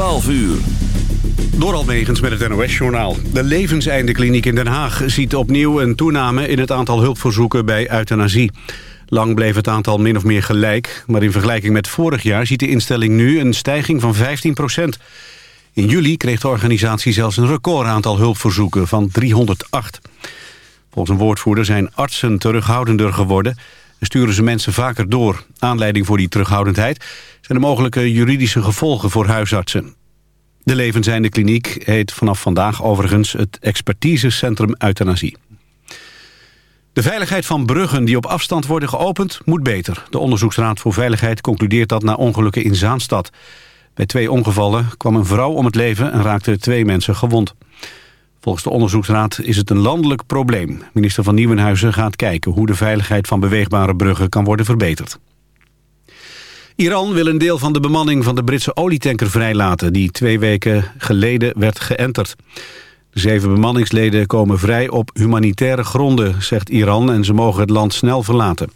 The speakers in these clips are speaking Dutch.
12 uur. Door Almegens met het NOS-journaal. De levenseindekliniek in Den Haag ziet opnieuw een toename in het aantal hulpverzoeken bij euthanasie. Lang bleef het aantal min of meer gelijk, maar in vergelijking met vorig jaar ziet de instelling nu een stijging van 15 procent. In juli kreeg de organisatie zelfs een recordaantal hulpverzoeken van 308. Volgens een woordvoerder zijn artsen terughoudender geworden en sturen ze mensen vaker door. Aanleiding voor die terughoudendheid zijn de mogelijke juridische gevolgen voor huisartsen. De levenzijnde kliniek heet vanaf vandaag overigens het expertisecentrum euthanasie. De veiligheid van bruggen die op afstand worden geopend moet beter. De Onderzoeksraad voor Veiligheid concludeert dat na ongelukken in Zaanstad. Bij twee ongevallen kwam een vrouw om het leven en raakten twee mensen gewond. Volgens de onderzoeksraad is het een landelijk probleem. Minister van Nieuwenhuizen gaat kijken hoe de veiligheid van beweegbare bruggen kan worden verbeterd. Iran wil een deel van de bemanning van de Britse olietanker vrijlaten... die twee weken geleden werd geënterd. De zeven bemanningsleden komen vrij op humanitaire gronden, zegt Iran... en ze mogen het land snel verlaten.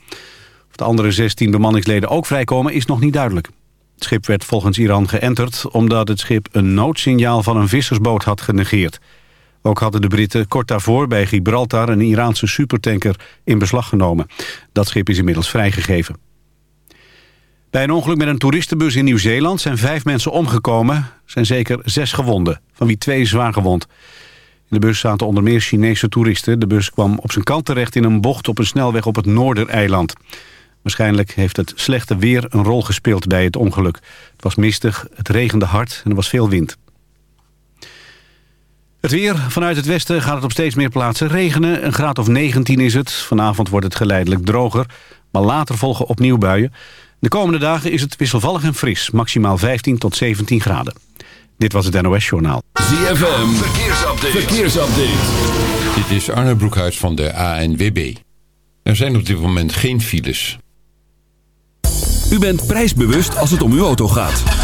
Of de andere 16 bemanningsleden ook vrijkomen is nog niet duidelijk. Het schip werd volgens Iran geënterd omdat het schip een noodsignaal van een vissersboot had genegeerd. Ook hadden de Britten kort daarvoor bij Gibraltar een Iraanse supertanker in beslag genomen. Dat schip is inmiddels vrijgegeven. Bij een ongeluk met een toeristenbus in Nieuw-Zeeland zijn vijf mensen omgekomen. Zijn zeker zes gewonden, van wie twee zwaar gewond. In de bus zaten onder meer Chinese toeristen. De bus kwam op zijn kant terecht in een bocht op een snelweg op het Noordereiland. Waarschijnlijk heeft het slechte weer een rol gespeeld bij het ongeluk. Het was mistig, het regende hard en er was veel wind. Het weer. Vanuit het westen gaat het op steeds meer plaatsen regenen. Een graad of 19 is het. Vanavond wordt het geleidelijk droger. Maar later volgen opnieuw buien. De komende dagen is het wisselvallig en fris. Maximaal 15 tot 17 graden. Dit was het NOS Journaal. ZFM. Verkeersupdate. Verkeersupdate. Dit is Arne Broekhuis van de ANWB. Er zijn op dit moment geen files. U bent prijsbewust als het om uw auto gaat.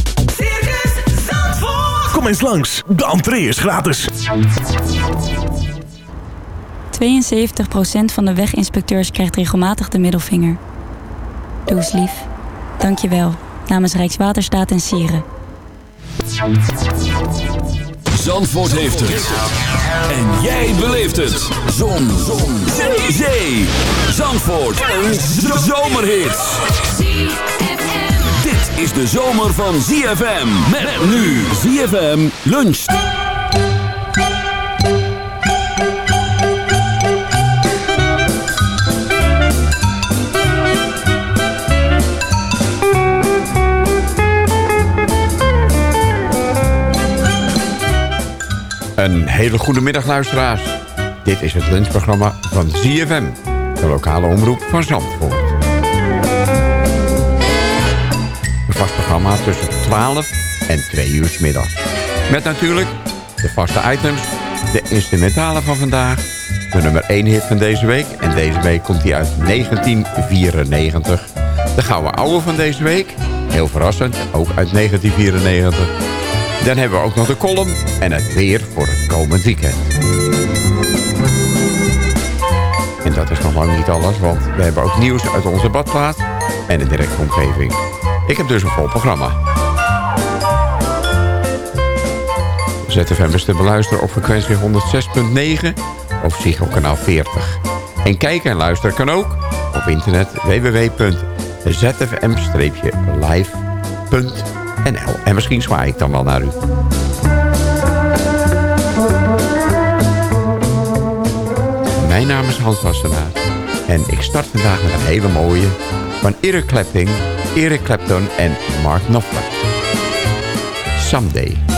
Kom eens langs, de entree is gratis. 72% van de weginspecteurs krijgt regelmatig de middelvinger. Doe eens lief. Dank je wel. Namens Rijkswaterstaat en Sieren. Zandvoort heeft het. En jij beleeft het. Zon. Zon. Zee. Zee. Zandvoort. Een zomerhit. Is de zomer van ZFM. Met nu ZFM luncht. Een hele goede middag luisteraars. Dit is het lunchprogramma van ZFM, de lokale omroep van Zandvoort. Vast programma tussen 12 en 2 uur middags. Met natuurlijk de vaste items, de instrumentale van vandaag, de nummer 1 hit van deze week. En deze week komt hij uit 1994. De gouden oude van deze week, heel verrassend, ook uit 1994. Dan hebben we ook nog de column en het weer voor het komend weekend. En dat is nog lang niet alles, want we hebben ook nieuws uit onze badplaats en de directe omgeving. Ik heb dus een vol programma. ZFM is te beluisteren op frequentie 106.9 of Psycho kanaal 40. En kijken en luisteren kan ook op internet www.zfm-live.nl. En misschien zwaai ik dan wel naar u. Mijn naam is Hans Wassenaar. En ik start vandaag met een hele mooie van Eric Clapton, Eric Clapton en Mark Knopfler. Someday.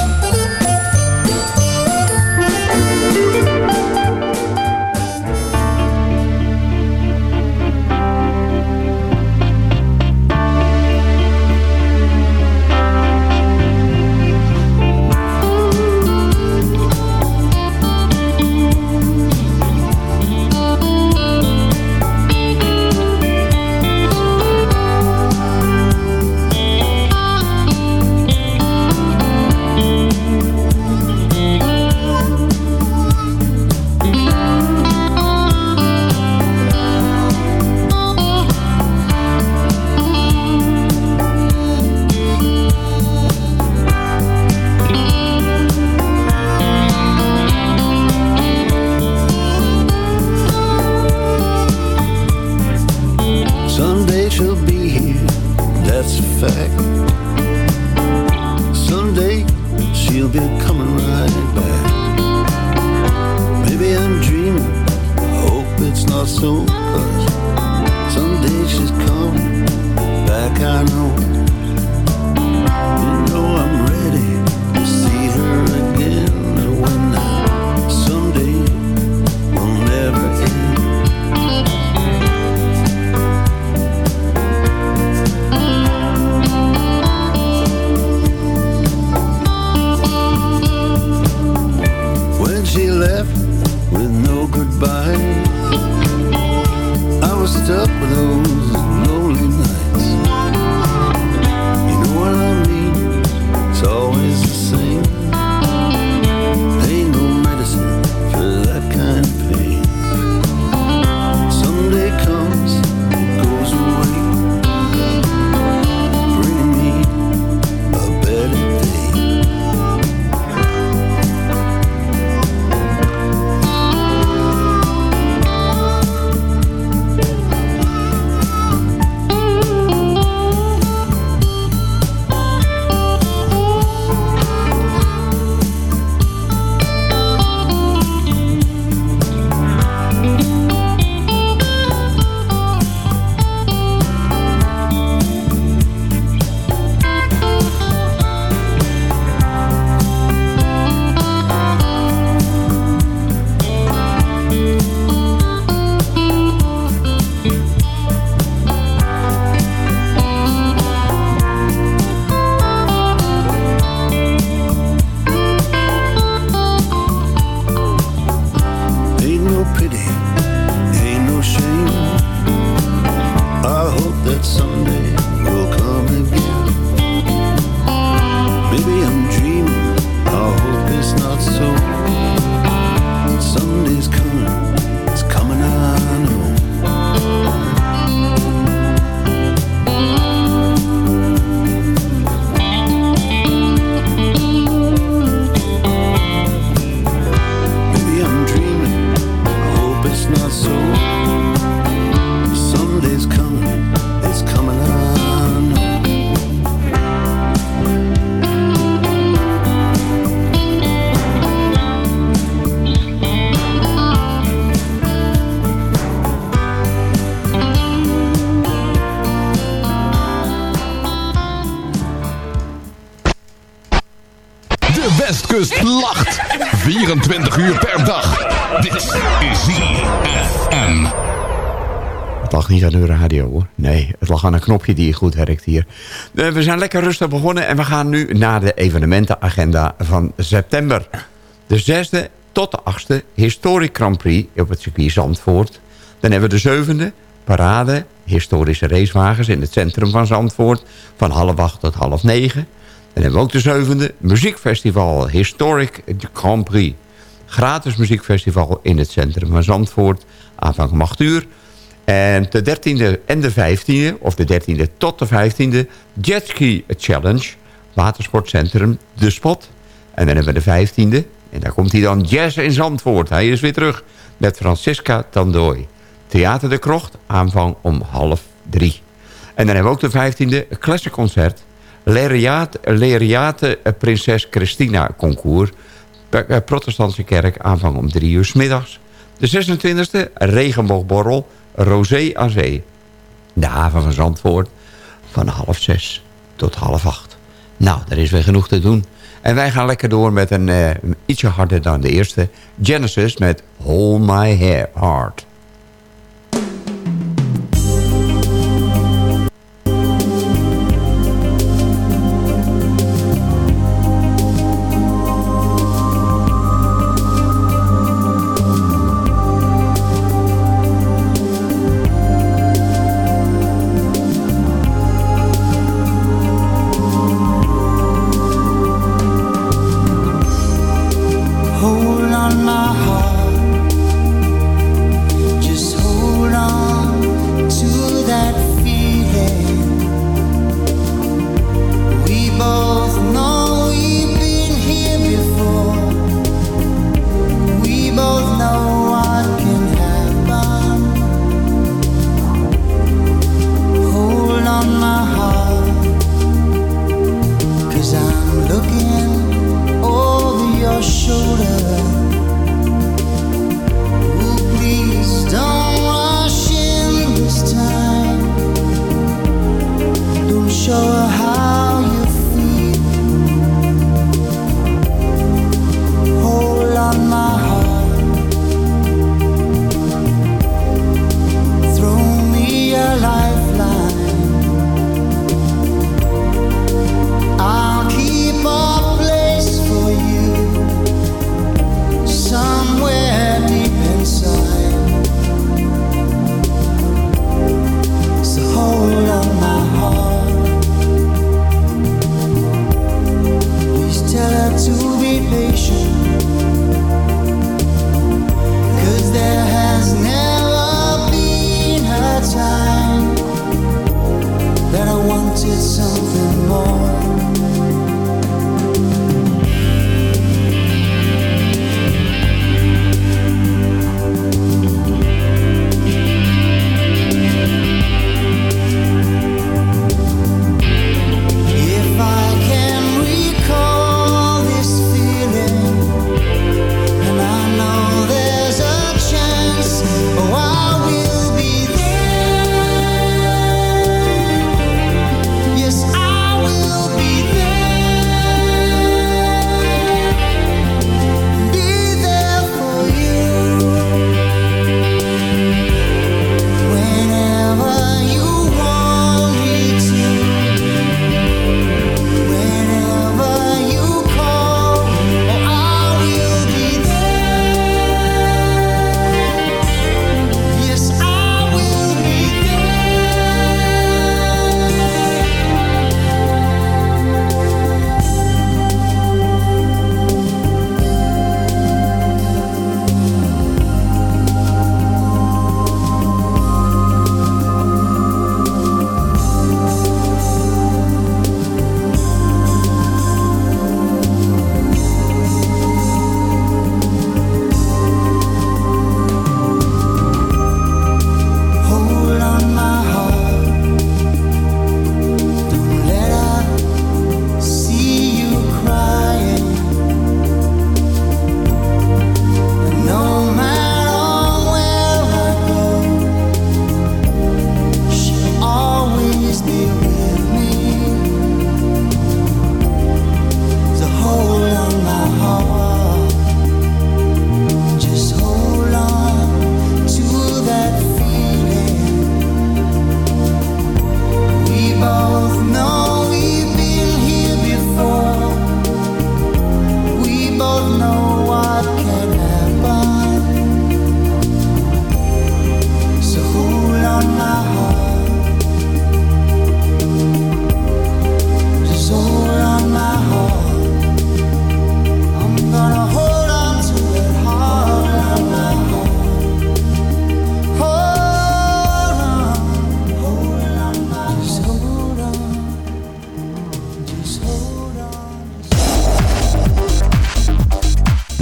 Lacht. 24 uur per dag. Dit is ZFM. Het lag niet aan uw radio hoor. Nee, het lag aan een knopje die goed werkt hier. Eh, we zijn lekker rustig begonnen en we gaan nu naar de evenementenagenda van september. De zesde tot de achtste Historic Grand Prix op het circuit Zandvoort. Dan hebben we de zevende parade historische racewagens in het centrum van Zandvoort. Van half acht tot half negen. Dan hebben we ook de zevende muziekfestival Historic Grand Prix. Gratis muziekfestival in het centrum van Zandvoort. aanvang om 8 uur. En de 13e en de 15e, of de 13e tot de 15e... Jetski Challenge, watersportcentrum De Spot. En dan hebben we de 15e, en daar komt hij dan, Jazz in Zandvoort. Hij is weer terug met Francisca Tandooi. Theater de Krocht, aanvang om half drie. En dan hebben we ook de 15e, Classic Concert... Leriate, Leriate Prinses Christina Concours... eh, Protestantse Kerk, aanvang om drie uur middags. De 26e, Regenboogborrel, Rosé aan Zee. De haven van Zandvoort, van half zes tot half acht. Nou, er is weer genoeg te doen. En wij gaan lekker door met een eh, ietsje harder dan de eerste. Genesis met Hold My Heart.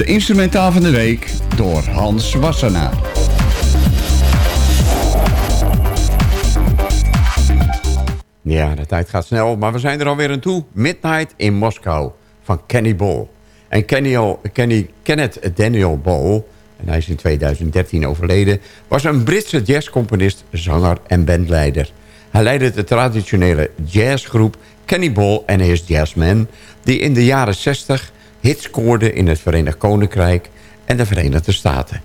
De instrumentaal van de week door Hans Wassenaar. Ja, de tijd gaat snel, maar we zijn er alweer aan toe. Midnight in Moskou van Kenny Ball. En Kenny, Kenny, Kenneth Daniel Ball, en hij is in 2013 overleden... was een Britse jazzcomponist, zanger en bandleider. Hij leidde de traditionele jazzgroep Kenny Ball en His Jazzmen... die in de jaren 60 hits scoorde in het Verenigd Koninkrijk en de Verenigde Staten.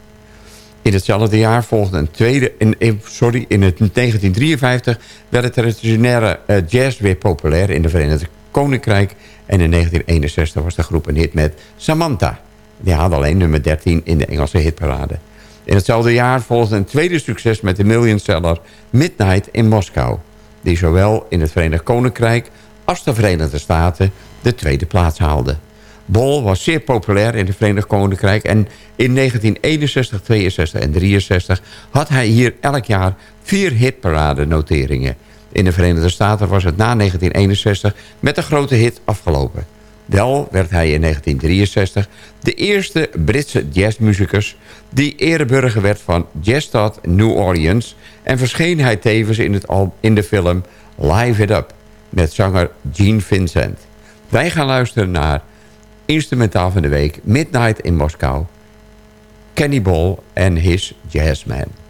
In hetzelfde jaar volgde een tweede... In, sorry, in het 1953 werd het traditionele eh, jazz weer populair in de Verenigde Koninkrijk. En in 1961 was de groep een hit met Samantha. Die had alleen nummer 13 in de Engelse hitparade. In hetzelfde jaar volgde een tweede succes met de millionseller Midnight in Moskou. Die zowel in het Verenigd Koninkrijk als de Verenigde Staten de tweede plaats haalde. Bol was zeer populair in het Verenigd Koninkrijk... en in 1961, 62 en 63 had hij hier elk jaar vier hitparade-noteringen. In de Verenigde Staten was het na 1961 met een grote hit afgelopen. Wel werd hij in 1963 de eerste Britse jazzmuzikus... die ereburger werd van Jazzstad New Orleans... en verscheen hij tevens in, het in de film Live It Up... met zanger Gene Vincent. Wij gaan luisteren naar instrumentaal van de week... Midnight in Moskou, Kenny Ball en His Jazzman.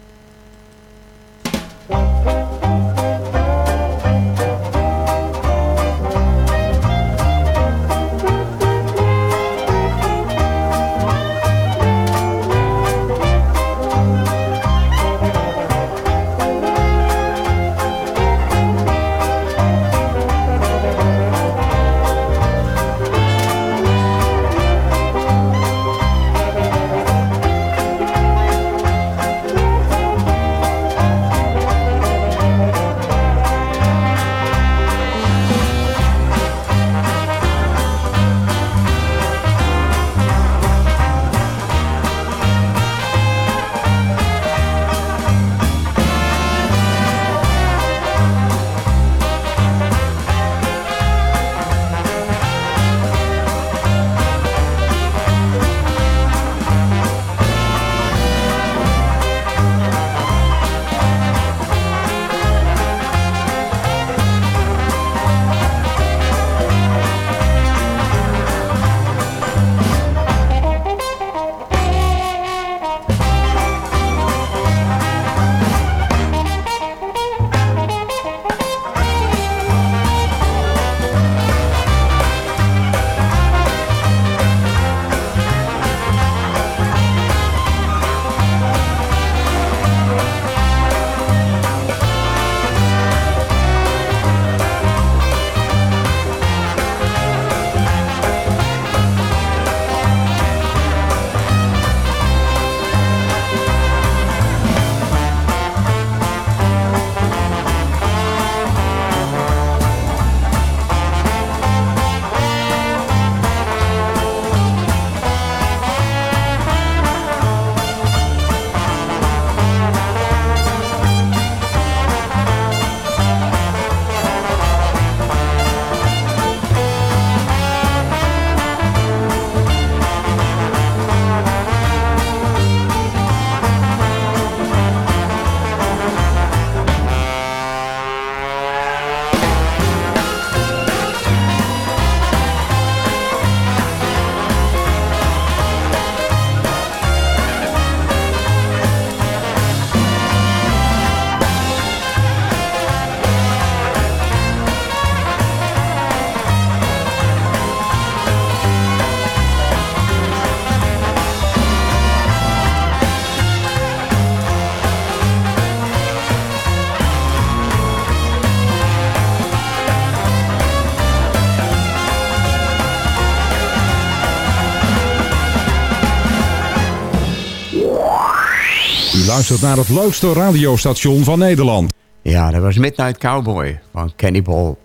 Luistert naar het leukste radiostation van Nederland. Ja, dat was Midnight Cowboy van Kenny Ball.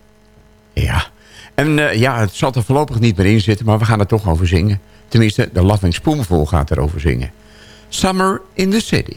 Ja. En eh, ja, het zal er voorlopig niet meer in zitten, maar we gaan er toch over zingen. Tenminste, de Loving Spoonful gaat erover zingen. Summer in the City.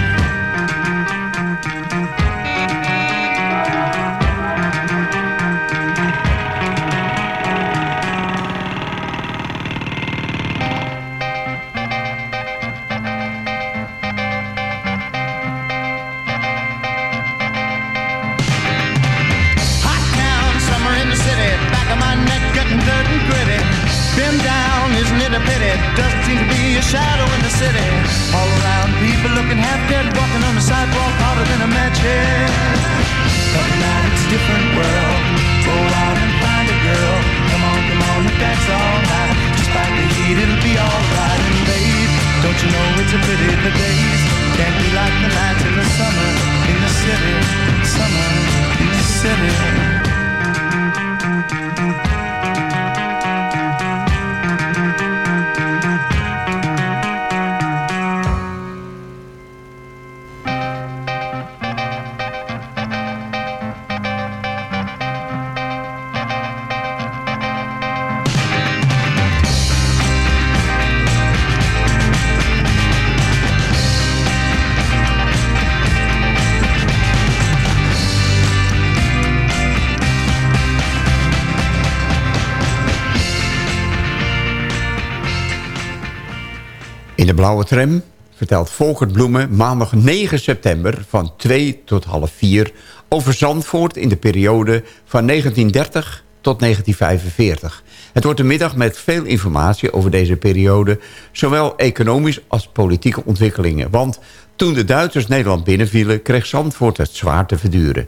In de blauwe tram vertelt Volkert Bloemen maandag 9 september van 2 tot half 4 over Zandvoort in de periode van 1930 tot 1945. Het wordt een middag met veel informatie over deze periode, zowel economisch als politieke ontwikkelingen. Want toen de Duitsers Nederland binnenvielen, kreeg Zandvoort het zwaar te verduren.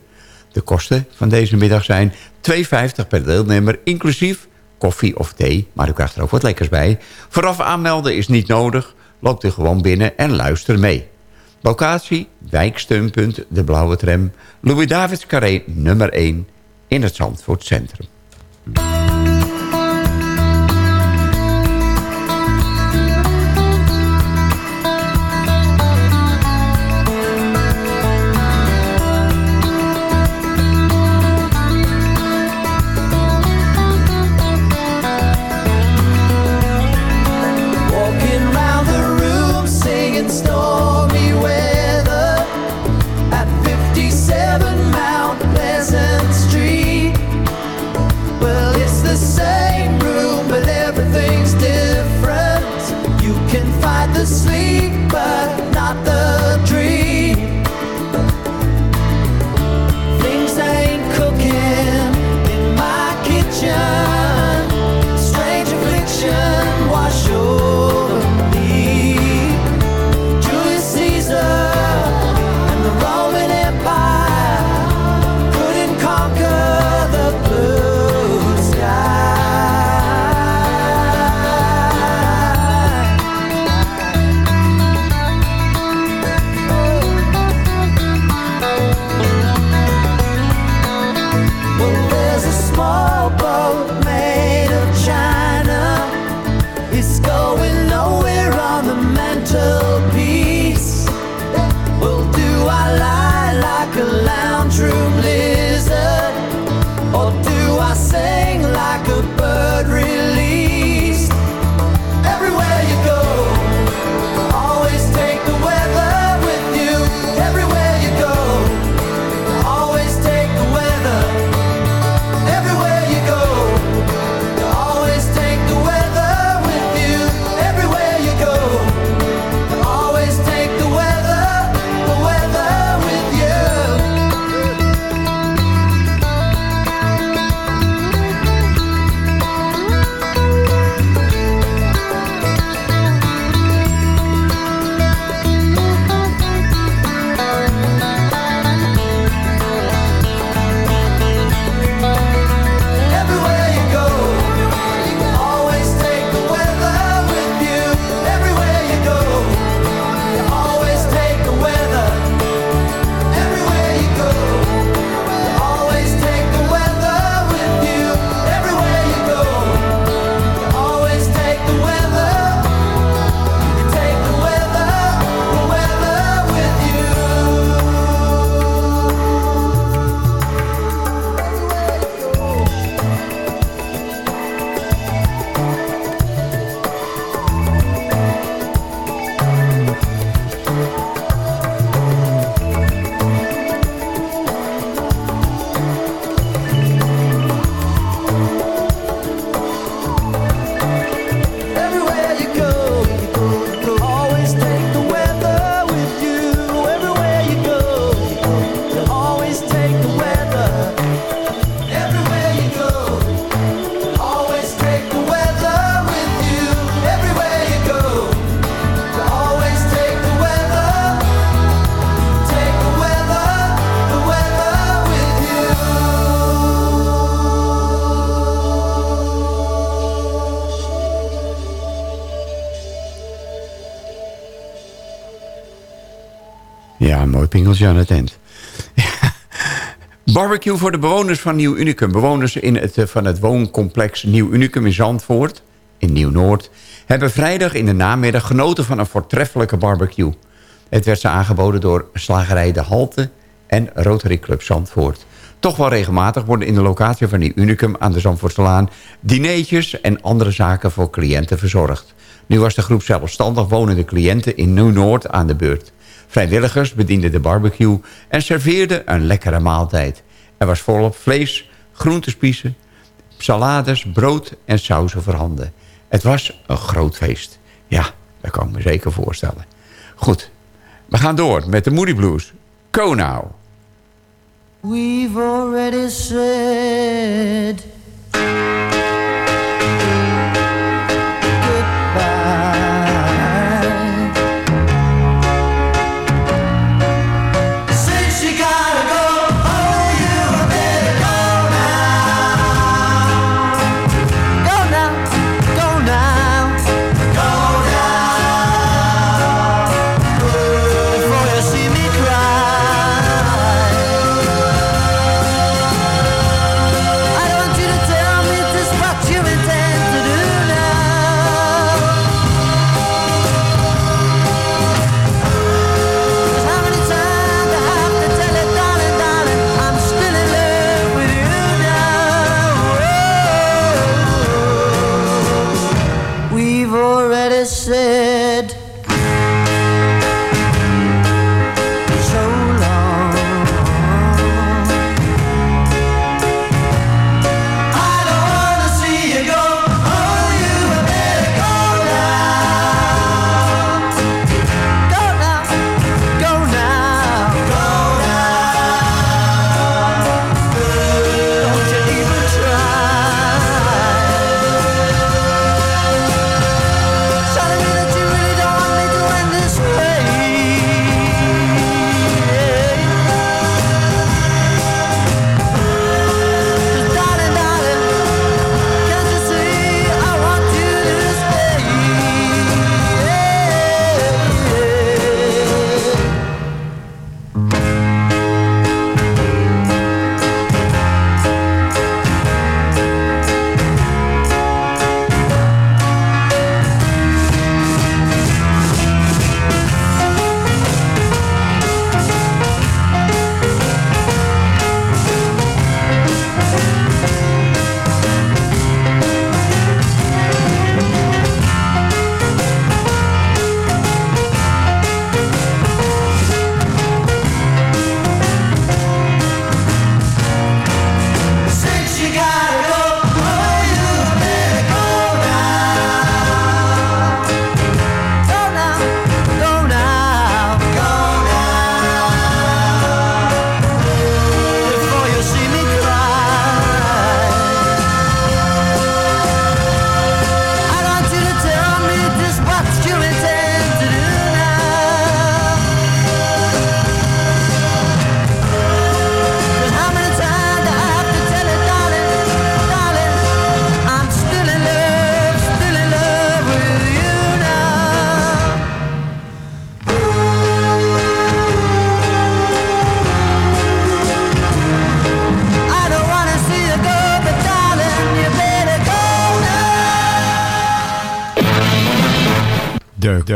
De kosten van deze middag zijn 2,50 per deelnemer, inclusief koffie of thee, maar u krijgt er ook wat lekkers bij. Vooraf aanmelden is niet nodig. Loopt u gewoon binnen en luister mee. Locatie, wijksteunpunt, de blauwe tram... Louis Davids Carré nummer 1 in het Zandvoort Centrum. Barbecue voor de bewoners van Nieuw Unicum. Bewoners in het, eh, van het wooncomplex Nieuw Unicum in Zandvoort, in Nieuw-Noord... hebben vrijdag in de namiddag genoten van een voortreffelijke barbecue. Het werd ze aangeboden door slagerij De Halte en Rotary Club Zandvoort. Toch wel regelmatig worden in de locatie van Nieuw Unicum aan de Zandvoortselaan... dineetjes en andere zaken voor cliënten verzorgd. Nu was de groep zelfstandig wonende cliënten in Nieuw-Noord aan de beurt. Vrijwilligers bedienden de barbecue en serveerden een lekkere maaltijd. Er was volop vlees, groentespiezen, salades, brood en sauzen voorhanden. Het was een groot feest. Ja, dat kan ik me zeker voorstellen. Goed, we gaan door met de Moody Blues. Go now. We've already said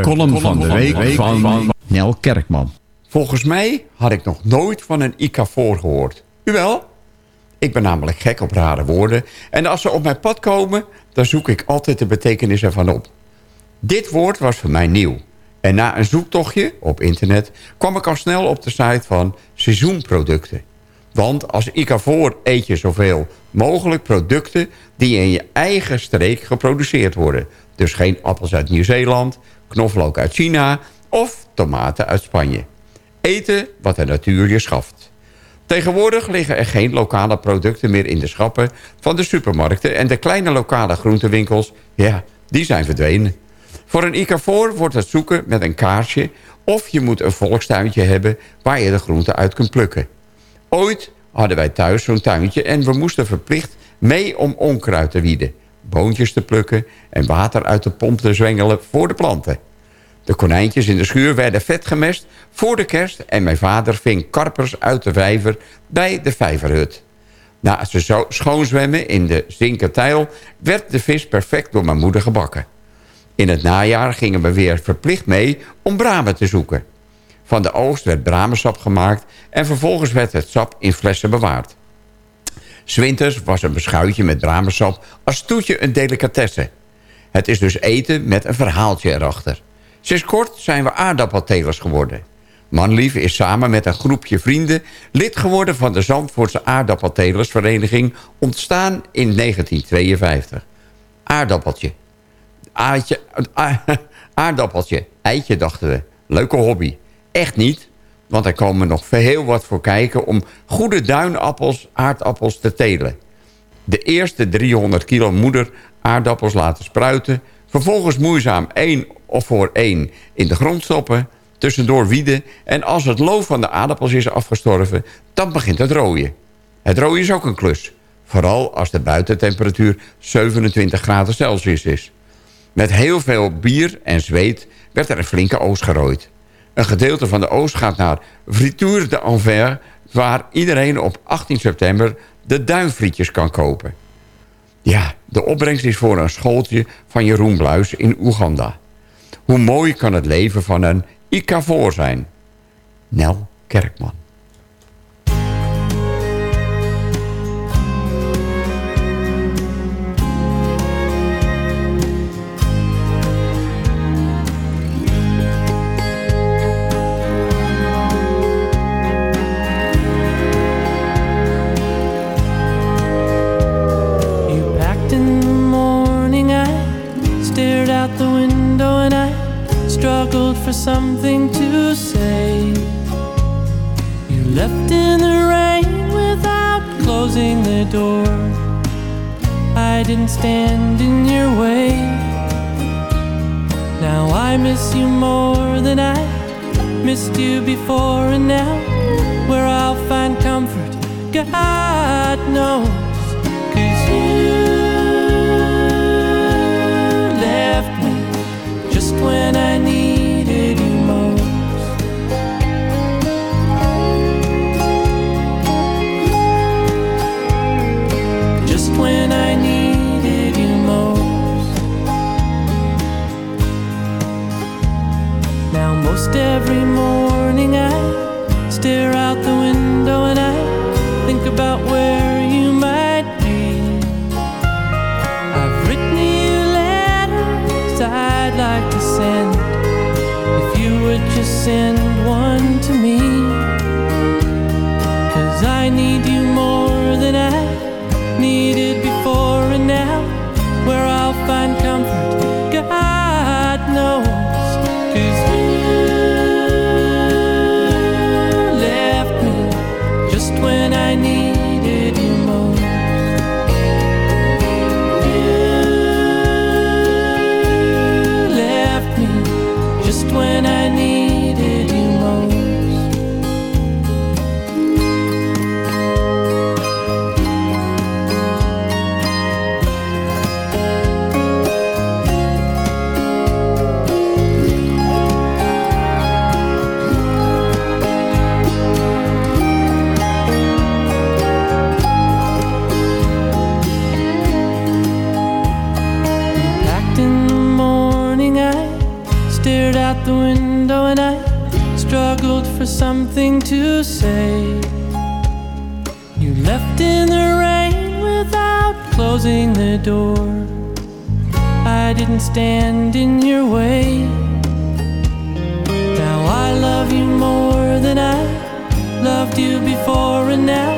column van de week, van, Nel Kerkman. Volgens mij had ik nog nooit van een icafoor gehoord. U wel? Ik ben namelijk gek op rare woorden. En als ze op mijn pad komen, dan zoek ik altijd de betekenis ervan op. Dit woord was voor mij nieuw. En na een zoektochtje op internet kwam ik al snel op de site van seizoenproducten. Want als icafoor eet je zoveel mogelijk producten die in je eigen streek geproduceerd worden. Dus geen appels uit Nieuw-Zeeland, knoflook uit China of tomaten uit Spanje. Eten wat de natuur je schaft. Tegenwoordig liggen er geen lokale producten meer in de schappen van de supermarkten... en de kleine lokale groentewinkels, ja, die zijn verdwenen. Voor een icafoor wordt het zoeken met een kaarsje... of je moet een volkstuintje hebben waar je de groenten uit kunt plukken. Ooit hadden wij thuis zo'n tuintje en we moesten verplicht mee om onkruid te wieden... boontjes te plukken en water uit de pomp te zwengelen voor de planten. De konijntjes in de schuur werden vet gemest voor de kerst... en mijn vader ving karpers uit de vijver bij de vijverhut. Na ze schoonzwemmen in de zinkertijl... werd de vis perfect door mijn moeder gebakken. In het najaar gingen we weer verplicht mee om bramen te zoeken. Van de oogst werd bramensap gemaakt... en vervolgens werd het sap in flessen bewaard. Zwinters was een beschuitje met bramensap als toetje een delicatesse. Het is dus eten met een verhaaltje erachter. Sinds kort zijn we aardappeltelers geworden. Manlief is samen met een groepje vrienden lid geworden van de Zandvoortse aardappeltelersvereniging... ontstaan in 1952. Aardappeltje. Aardje, aardappeltje. Eitje, dachten we. Leuke hobby. Echt niet, want er komen nog heel wat voor kijken... om goede duinappels, aardappels te telen. De eerste 300 kilo moeder aardappels laten spruiten... vervolgens moeizaam één of voor één in de grond stoppen... tussendoor wieden en als het loof van de aardappels is afgestorven... dan begint het rooien. Het rooien is ook een klus. Vooral als de buitentemperatuur 27 graden Celsius is. Met heel veel bier en zweet werd er een flinke oost gerooid. Een gedeelte van de oost gaat naar Frituur de Anvers... waar iedereen op 18 september de duinfrietjes kan kopen. Ja, de opbrengst is voor een schooltje van Jeroen Bluis in Oeganda. Hoe mooi kan het leven van een Icavoor zijn? Nel Kerkman. For something to say. You left in the rain without closing the door. I didn't stand in your way. Now I miss you more than I missed you before, and now where I'll find comfort, God knows. Cause you left me just when I needed sin for something to say. You left in the rain without closing the door. I didn't stand in your way. Now I love you more than I loved you before, and now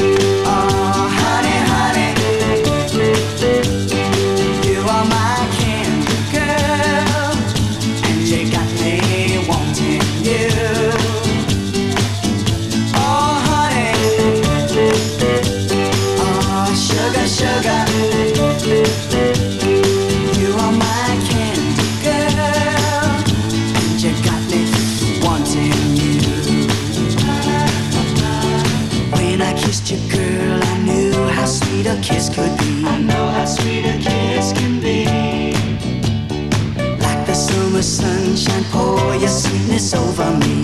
darkness over me.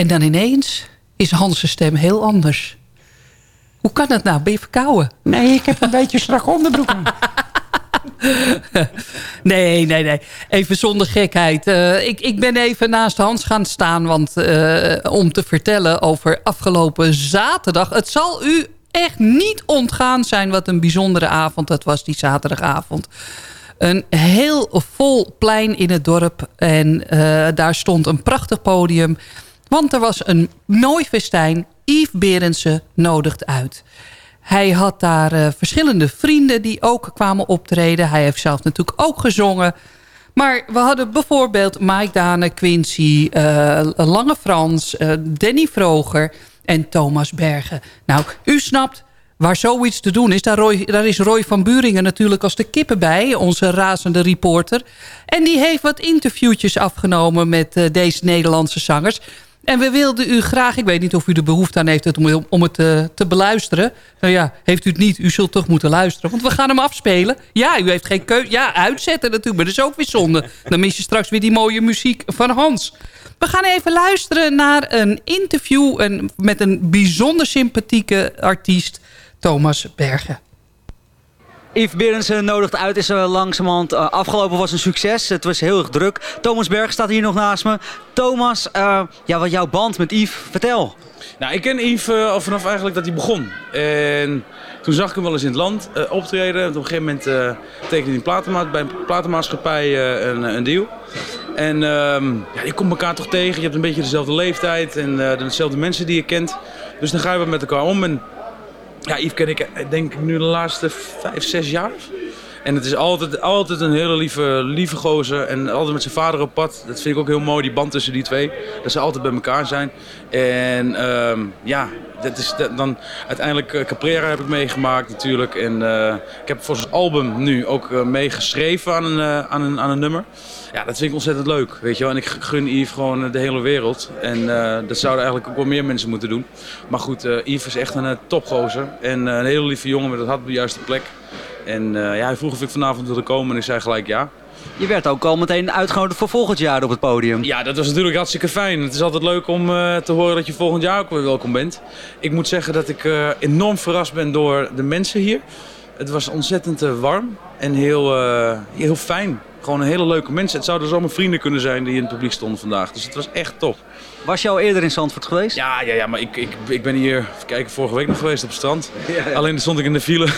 En dan ineens is Hans' stem heel anders. Hoe kan dat nou? Ben je verkouden? Nee, ik heb een beetje strak onderbroek aan. Nee, nee, nee. Even zonder gekheid. Eh, ik, ik ben even naast Hans gaan staan want, eh, om te vertellen over afgelopen zaterdag. Het zal u echt niet ontgaan zijn wat een bijzondere avond dat was die zaterdagavond. Een heel vol plein in het dorp en eh, daar stond een prachtig podium. Want er was een mooi festijn. Yves Berendsen nodigt uit. Hij had daar uh, verschillende vrienden die ook kwamen optreden. Hij heeft zelf natuurlijk ook gezongen. Maar we hadden bijvoorbeeld Mike Dane, Quincy, uh, Lange Frans, uh, Danny Vroger en Thomas Bergen. Nou, u snapt waar zoiets te doen is. Daar, daar is Roy van Buringen natuurlijk als de kippen bij, onze razende reporter. En die heeft wat interviewtjes afgenomen met deze Nederlandse zangers. En we wilden u graag, ik weet niet of u de behoefte aan heeft om, om het te, te beluisteren. Nou ja, heeft u het niet, u zult toch moeten luisteren. Want we gaan hem afspelen. Ja, u heeft geen keuze. Ja, uitzetten natuurlijk, maar dat is ook weer zonde. Dan mis je straks weer die mooie muziek van Hans. We gaan even luisteren naar een interview met een bijzonder sympathieke artiest, Thomas Bergen. Yves Berendsen nodigt uit, is er langzamerhand uh, afgelopen, was een succes. Het was heel erg druk. Thomas Berg staat hier nog naast me. Thomas, uh, ja, wat jouw band met Yves, vertel. Nou, ik ken Yves al vanaf eigenlijk dat hij begon. En toen zag ik hem wel eens in het land optreden. En op een gegeven moment tekende hij platenma bij een platenmaatschappij een, een, deal. En ehm, ja, je komt elkaar toch tegen. Je hebt een beetje dezelfde leeftijd en dezelfde mensen die je kent. Dus dan ga je wat met elkaar om. En ja, Yves ken ik denk ik nu de laatste vijf, zes jaar. En het is altijd, altijd een hele lieve, lieve gozer. En altijd met zijn vader op pad. Dat vind ik ook heel mooi, die band tussen die twee. Dat ze altijd bij elkaar zijn. En um, ja, dat is dan uiteindelijk uh, Caprera heb ik meegemaakt natuurlijk. En uh, ik heb voor zijn album nu ook meegeschreven aan, een, aan, een, aan een nummer. Ja, dat vind ik ontzettend leuk, weet je wel. En ik gun Yves gewoon de hele wereld. En dat zouden eigenlijk ook wel meer mensen moeten doen. Maar goed, Yves is echt een topgozer. En een hele lieve jongen met het hart op de juiste plek. En uh, ja, hij vroeg of ik vanavond wilde komen en ik zei gelijk ja. Je werd ook al meteen uitgenodigd voor volgend jaar op het podium. Ja, dat was natuurlijk hartstikke fijn. Het is altijd leuk om uh, te horen dat je volgend jaar ook weer welkom bent. Ik moet zeggen dat ik uh, enorm verrast ben door de mensen hier. Het was ontzettend warm en heel, heel fijn. Gewoon een hele leuke mensen. Het zouden zomaar vrienden kunnen zijn die in het publiek stonden vandaag. Dus het was echt top. Was je al eerder in Zandvoort geweest? Ja, ja, ja maar ik, ik, ik ben hier, kijken, vorige week nog geweest op het strand. Ja, ja. Alleen stond ik in de file.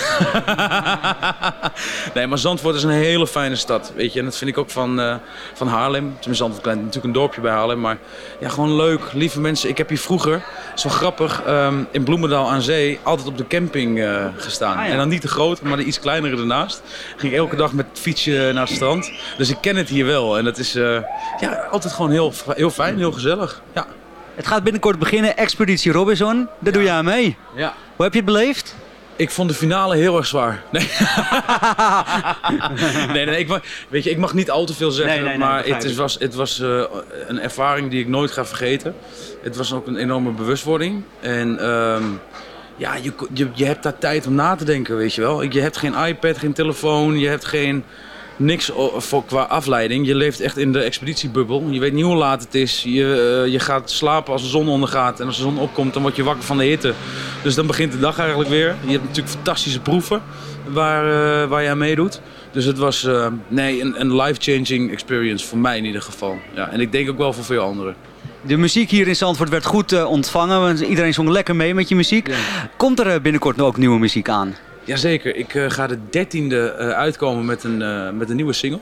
nee, maar Zandvoort is een hele fijne stad, weet je. En dat vind ik ook van, uh, van Haarlem. Tenminste, Zandvoort is natuurlijk een dorpje bij Haarlem. Maar ja, gewoon leuk, lieve mensen. Ik heb hier vroeger, zo grappig, um, in Bloemendaal aan zee altijd op de camping uh, gestaan. Ah, ja. En dan niet de grote, maar de iets kleinere ernaast. Ging elke dag met fietsje naar het strand. Dus ik ken het hier wel. En dat is uh, ja, altijd gewoon heel, heel fijn, heel gezellig. Ja. Het gaat binnenkort beginnen, Expeditie Robinson. Daar doe je aan mee. Ja. Hoe heb je het beleefd? Ik vond de finale heel erg zwaar. Nee, nee, nee ik, mag, weet je, ik mag niet al te veel zeggen, nee, nee, nee, maar het, is, was, het was uh, een ervaring die ik nooit ga vergeten. Het was ook een enorme bewustwording. En um, ja, je, je, je hebt daar tijd om na te denken, weet je wel. Je hebt geen iPad, geen telefoon, je hebt geen niks voor qua afleiding. Je leeft echt in de expeditiebubbel. Je weet niet hoe laat het is. Je, uh, je gaat slapen als de zon ondergaat. En als de zon opkomt, dan word je wakker van de hitte. Dus dan begint de dag eigenlijk weer. Je hebt natuurlijk fantastische proeven waar, uh, waar je aan meedoet. Dus het was uh, nee, een, een life-changing experience voor mij in ieder geval. Ja, en ik denk ook wel voor veel anderen. De muziek hier in Zandvoort werd goed uh, ontvangen. Iedereen zong lekker mee met je muziek. Ja. Komt er binnenkort ook nieuwe muziek aan? Jazeker, ik uh, ga de 13e uh, uitkomen met een, uh, met een nieuwe single.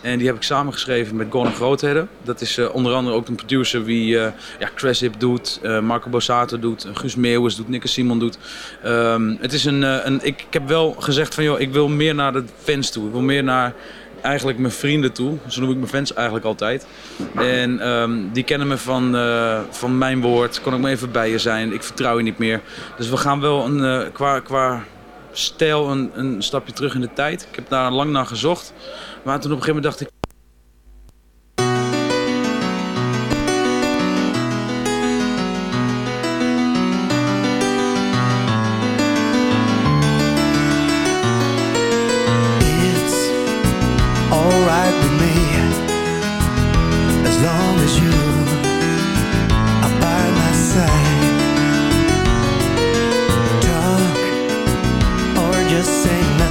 En die heb ik samengeschreven met Gordon Grootheden. Dat is onder andere ook een producer wie ja, Cressip doet, Marco Bossato doet, Guus Meeuwis doet, Nikke Simon doet. Um, het is een, een, ik, heb wel gezegd van joh, ik wil meer naar de fans toe. Ik wil meer naar eigenlijk mijn vrienden toe. Zo noem ik mijn fans eigenlijk altijd. En um, die kennen me van, uh, van mijn woord. Kon ik maar even bij je zijn. Ik vertrouw je niet meer. Dus we gaan wel een, uh, qua, qua stijl een, een stapje terug in de tijd. Ik heb daar lang naar gezocht. Maar toen op een gegeven moment dacht ik... the same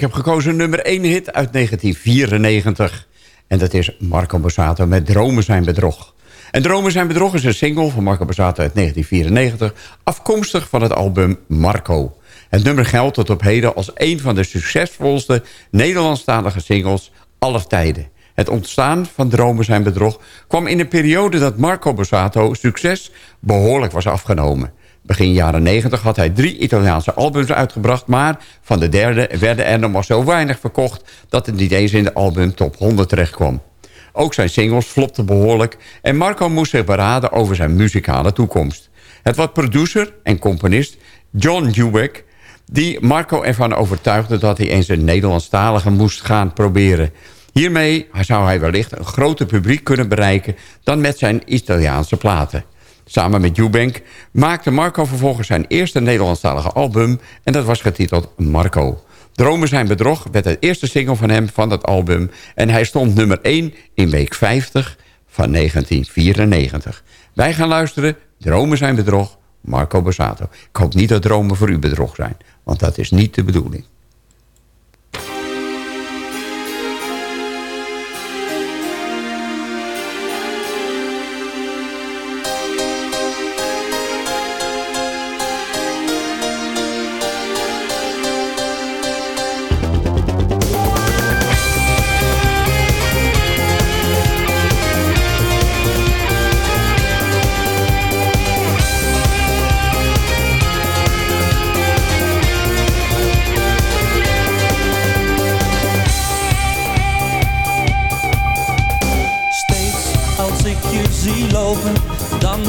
ik heb gekozen nummer 1 hit uit 1994. En dat is Marco Borsato met Dromen zijn bedrog. En Dromen zijn bedrog is een single van Marco Borsato uit 1994... afkomstig van het album Marco. Het nummer geldt tot op heden als een van de succesvolste... Nederlandstalige singles aller tijden. Het ontstaan van Dromen zijn bedrog kwam in een periode dat Marco Borsato succes behoorlijk was afgenomen. Begin jaren 90 had hij drie Italiaanse albums uitgebracht... maar van de derde werden er nog maar zo weinig verkocht... dat het niet eens in de album top 100 terechtkwam. Ook zijn singles flopten behoorlijk... en Marco moest zich beraden over zijn muzikale toekomst. Het was producer en componist John Dewey... die Marco ervan overtuigde dat hij eens een Nederlandstalige moest gaan proberen... Hiermee zou hij wellicht een groter publiek kunnen bereiken... dan met zijn Italiaanse platen. Samen met Eubank maakte Marco vervolgens zijn eerste Nederlandstalige album... en dat was getiteld Marco. Dromen zijn bedrog werd het eerste single van hem van dat album... en hij stond nummer 1 in week 50 van 1994. Wij gaan luisteren, Dromen zijn bedrog, Marco Borsato. Ik hoop niet dat dromen voor u bedrog zijn. Want dat is niet de bedoeling.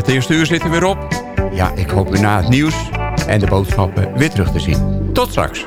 Het eerste uur er weer op. Ja, ik hoop u na het nieuws en de boodschappen weer terug te zien. Tot straks.